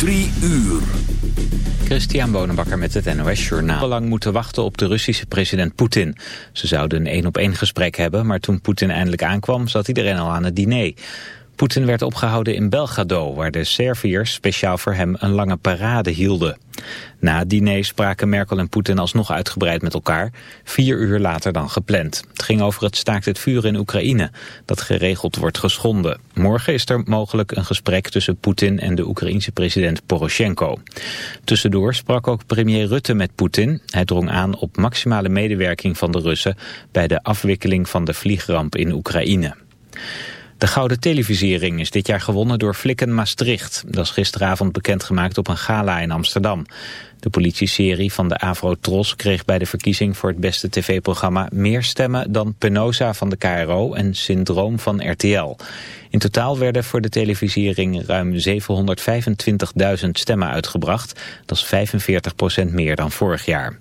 Drie uur. Christian Bonenbakker met het NOS Journaal. lang moeten wachten op de Russische president Poetin. Ze zouden een één-op-één gesprek hebben, maar toen Poetin eindelijk aankwam zat iedereen al aan het diner. Poetin werd opgehouden in Belgrado, waar de Serviërs speciaal voor hem een lange parade hielden. Na het diner spraken Merkel en Poetin alsnog uitgebreid met elkaar, vier uur later dan gepland. Het ging over het staakt het vuur in Oekraïne, dat geregeld wordt geschonden. Morgen is er mogelijk een gesprek tussen Poetin en de Oekraïense president Poroshenko. Tussendoor sprak ook premier Rutte met Poetin. Hij drong aan op maximale medewerking van de Russen bij de afwikkeling van de vliegramp in Oekraïne. De Gouden Televisiering is dit jaar gewonnen door Flikken Maastricht. Dat is gisteravond bekendgemaakt op een gala in Amsterdam. De politieserie van de Avro Tros kreeg bij de verkiezing voor het beste tv-programma meer stemmen dan Penosa van de KRO en Syndroom van RTL. In totaal werden voor de televisiering ruim 725.000 stemmen uitgebracht. Dat is 45% meer dan vorig jaar.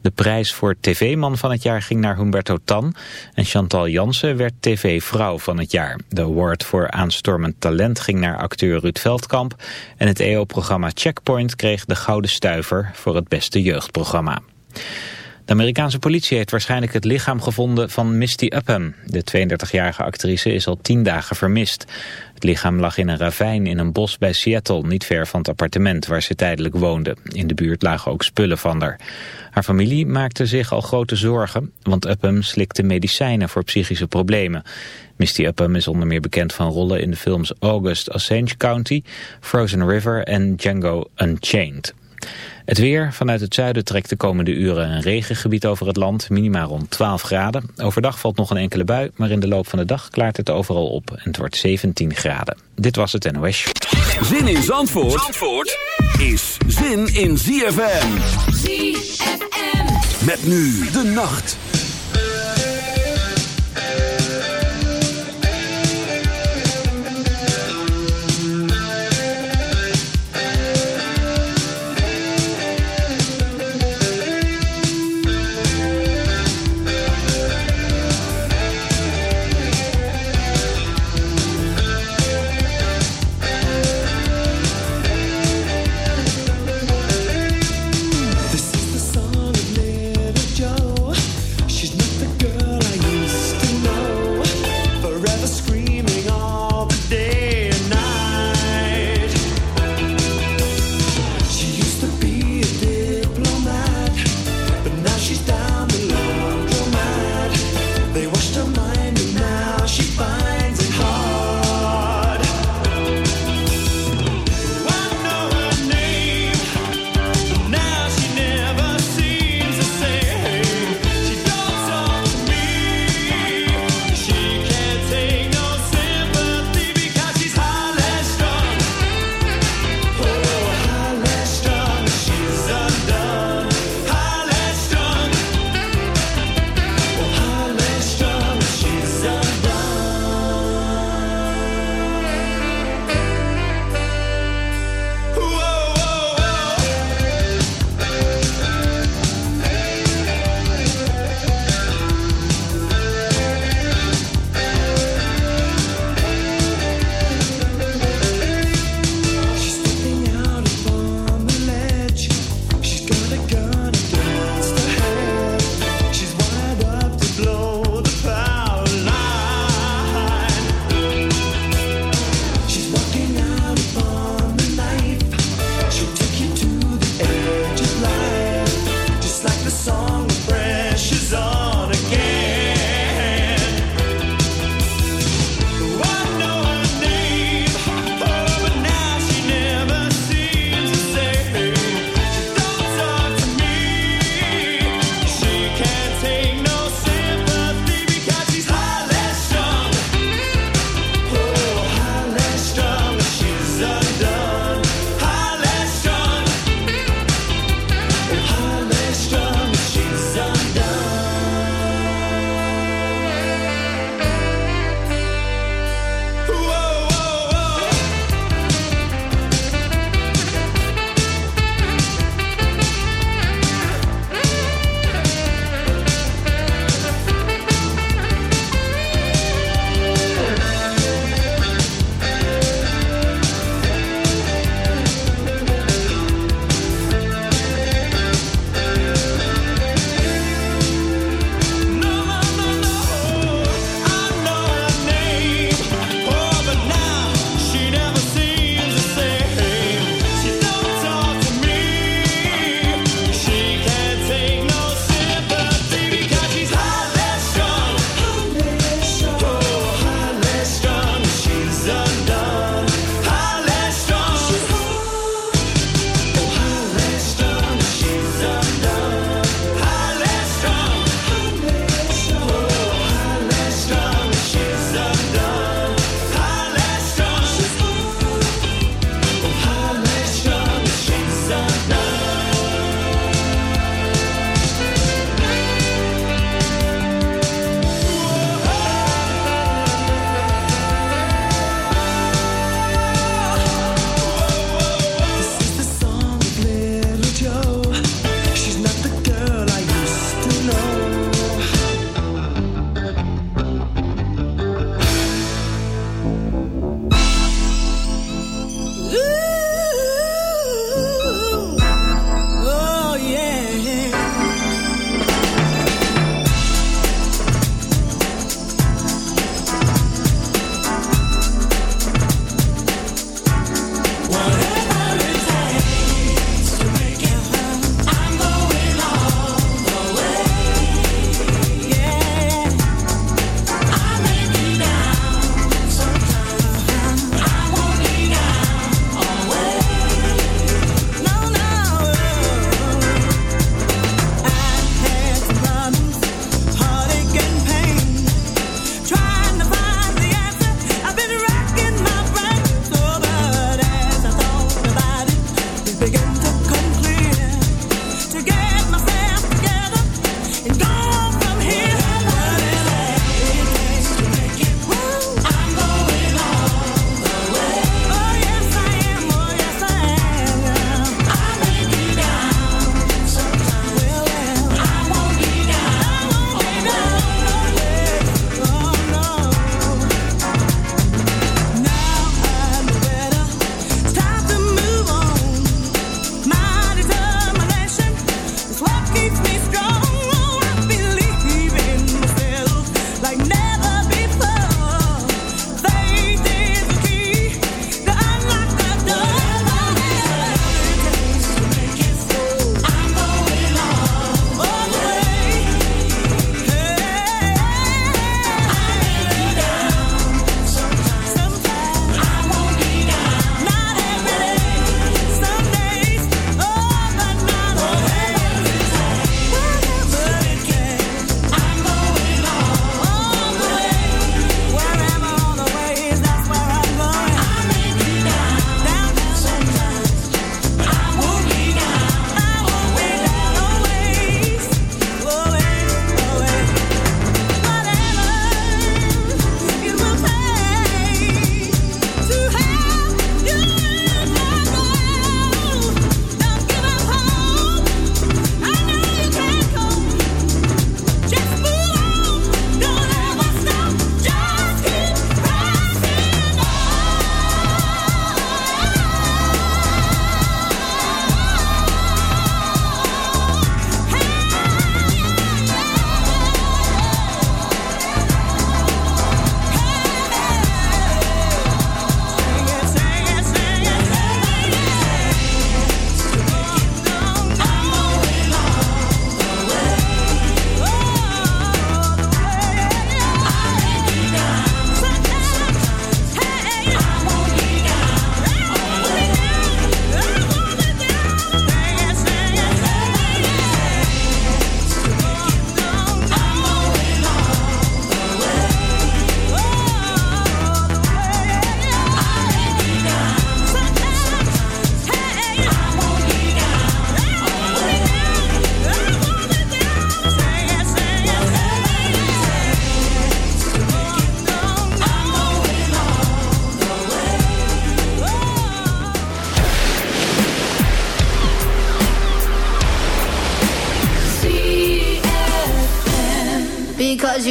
De prijs voor tv-man van het jaar ging naar Humberto Tan. En Chantal Jansen werd tv-vrouw van het jaar. De award voor aanstormend talent ging naar acteur Ruud Veldkamp. En het EO-programma Checkpoint kreeg de Gouden Stuiver voor het beste jeugdprogramma. De Amerikaanse politie heeft waarschijnlijk het lichaam gevonden van Misty Upham. De 32-jarige actrice is al tien dagen vermist. Het lichaam lag in een ravijn in een bos bij Seattle, niet ver van het appartement waar ze tijdelijk woonde. In de buurt lagen ook spullen van haar. Haar familie maakte zich al grote zorgen, want Upham slikte medicijnen voor psychische problemen. Misty Upham is onder meer bekend van rollen in de films August Osage County, Frozen River en Django Unchained. Het weer. Vanuit het zuiden trekt de komende uren een regengebied over het land. Minimaal rond 12 graden. Overdag valt nog een enkele bui. Maar in de loop van de dag klaart het overal op. En het wordt 17 graden. Dit was het NOS. Zin in Zandvoort, Zandvoort is zin in ZFM. ZFM. Met nu de nacht.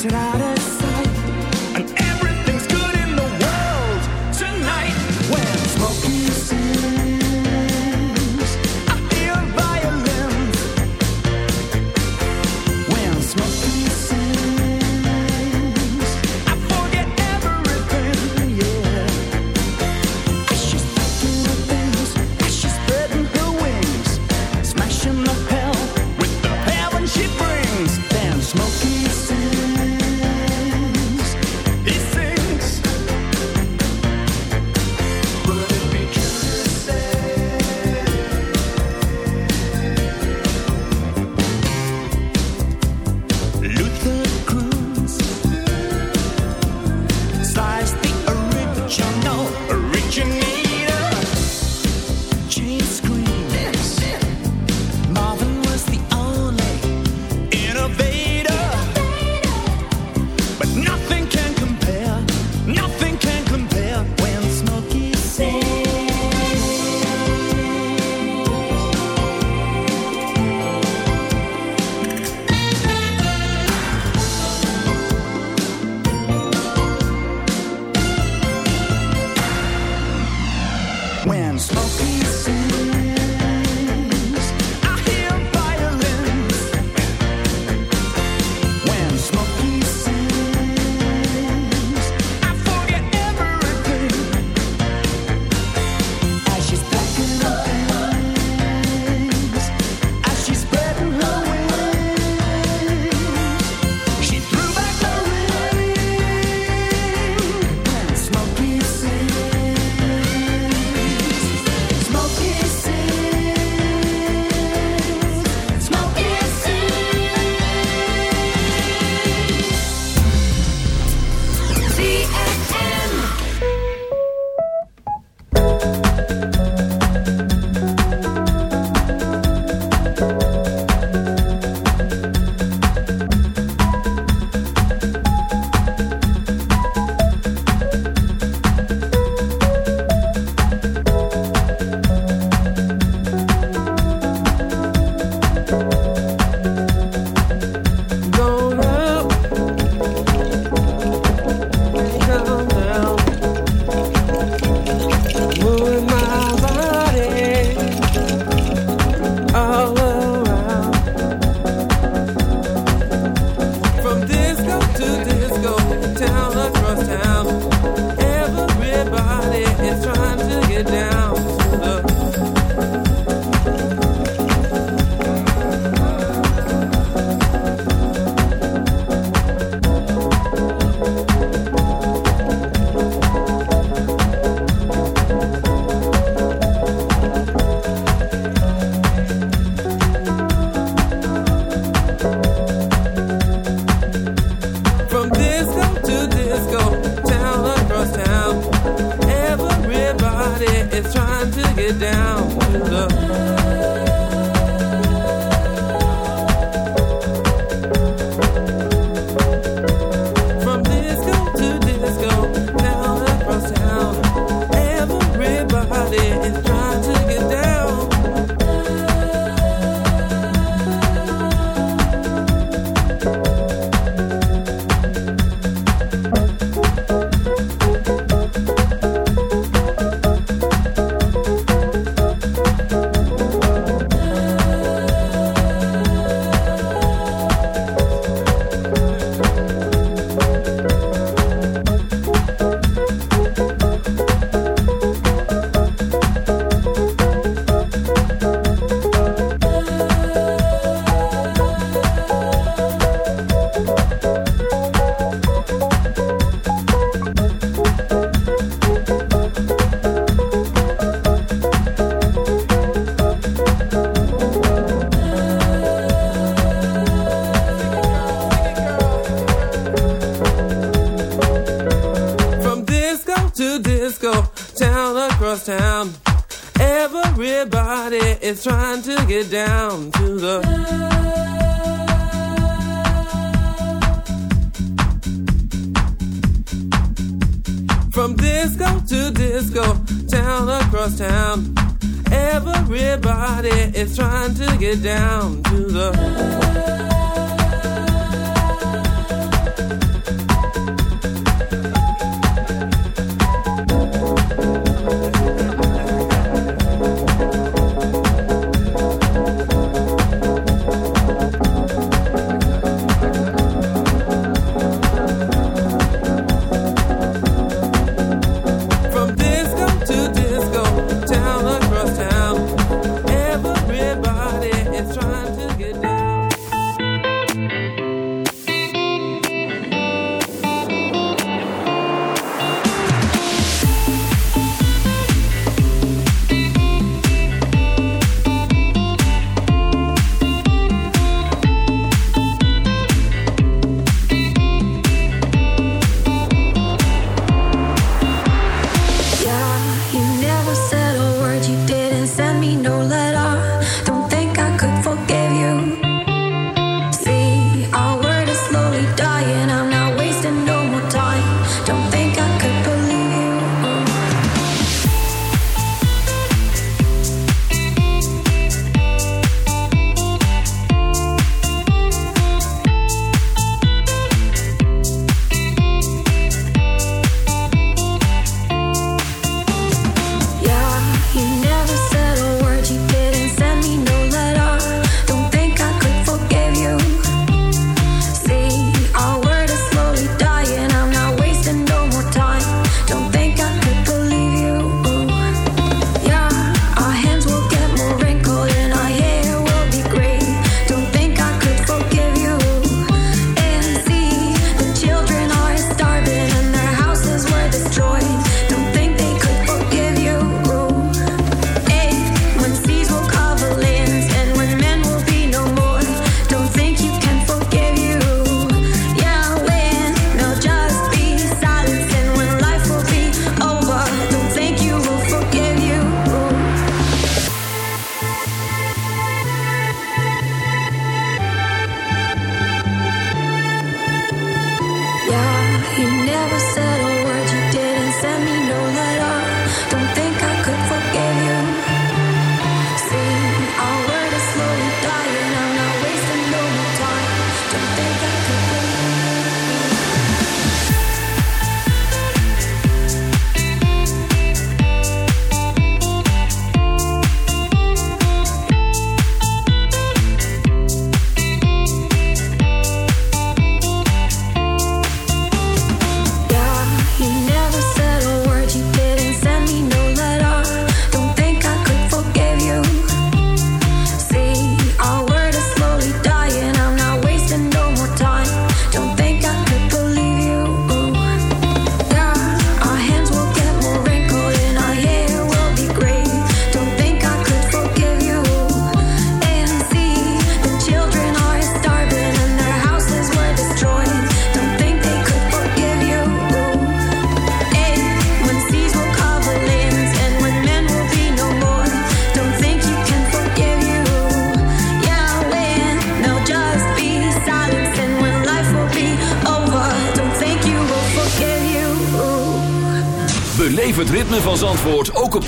será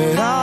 But all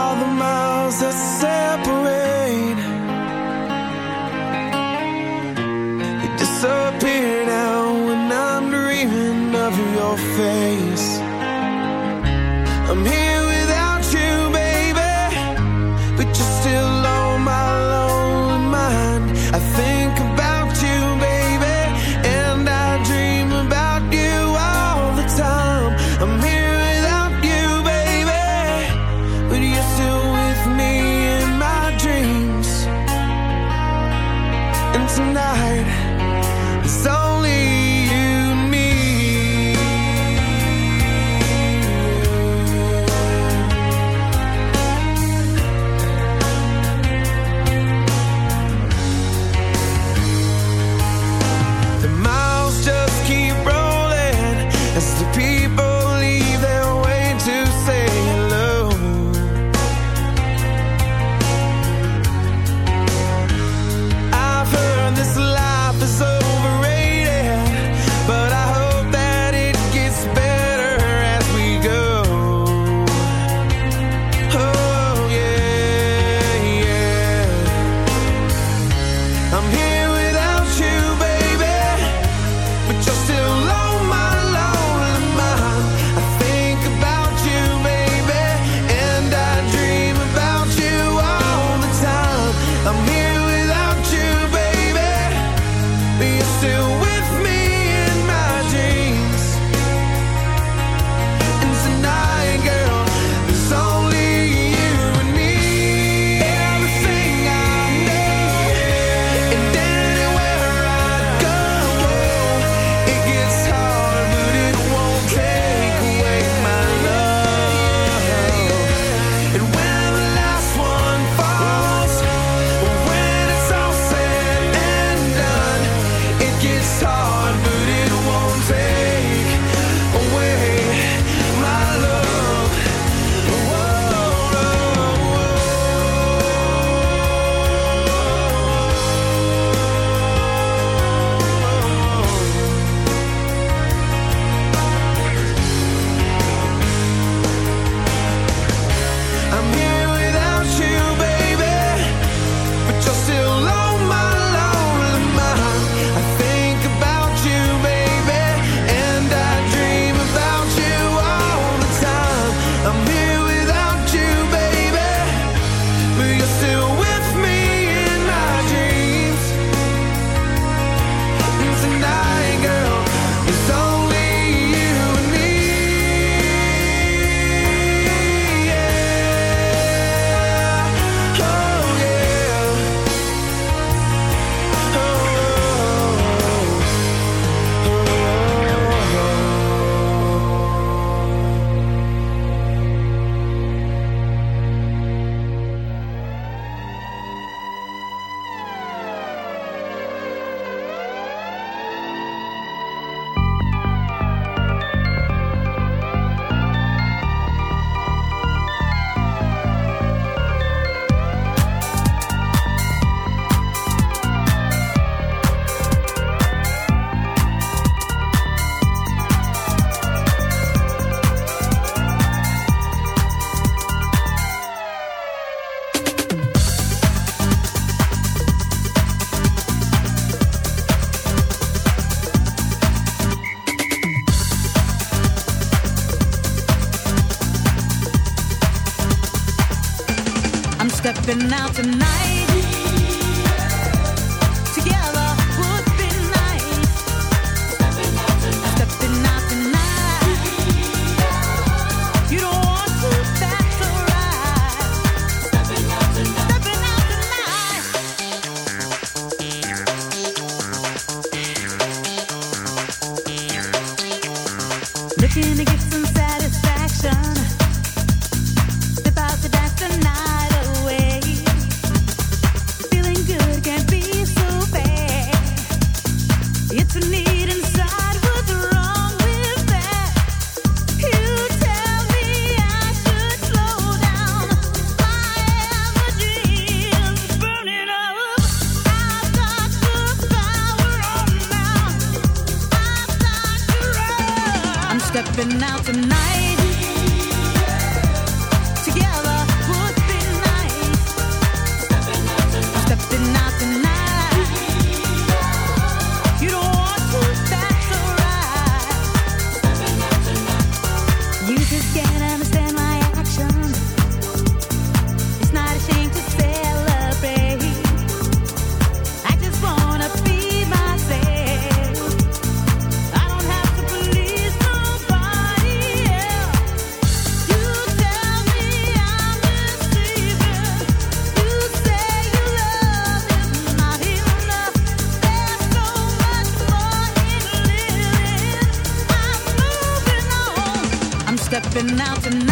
been out tonight.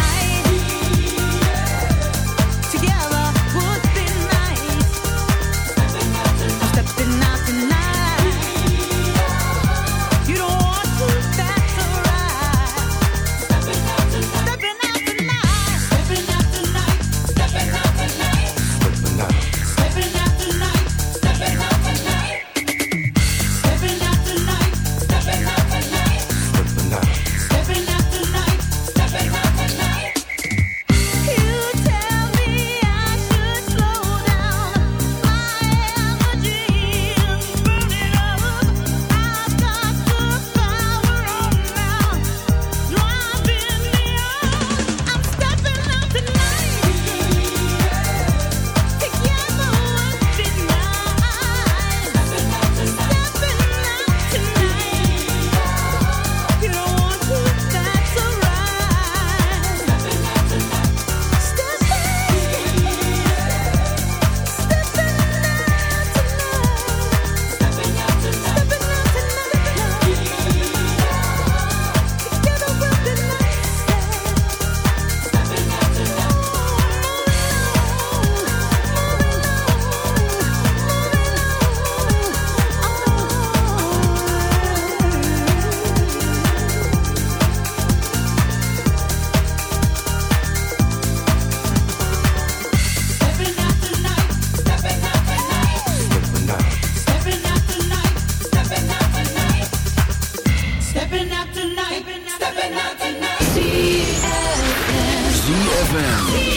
ZFM.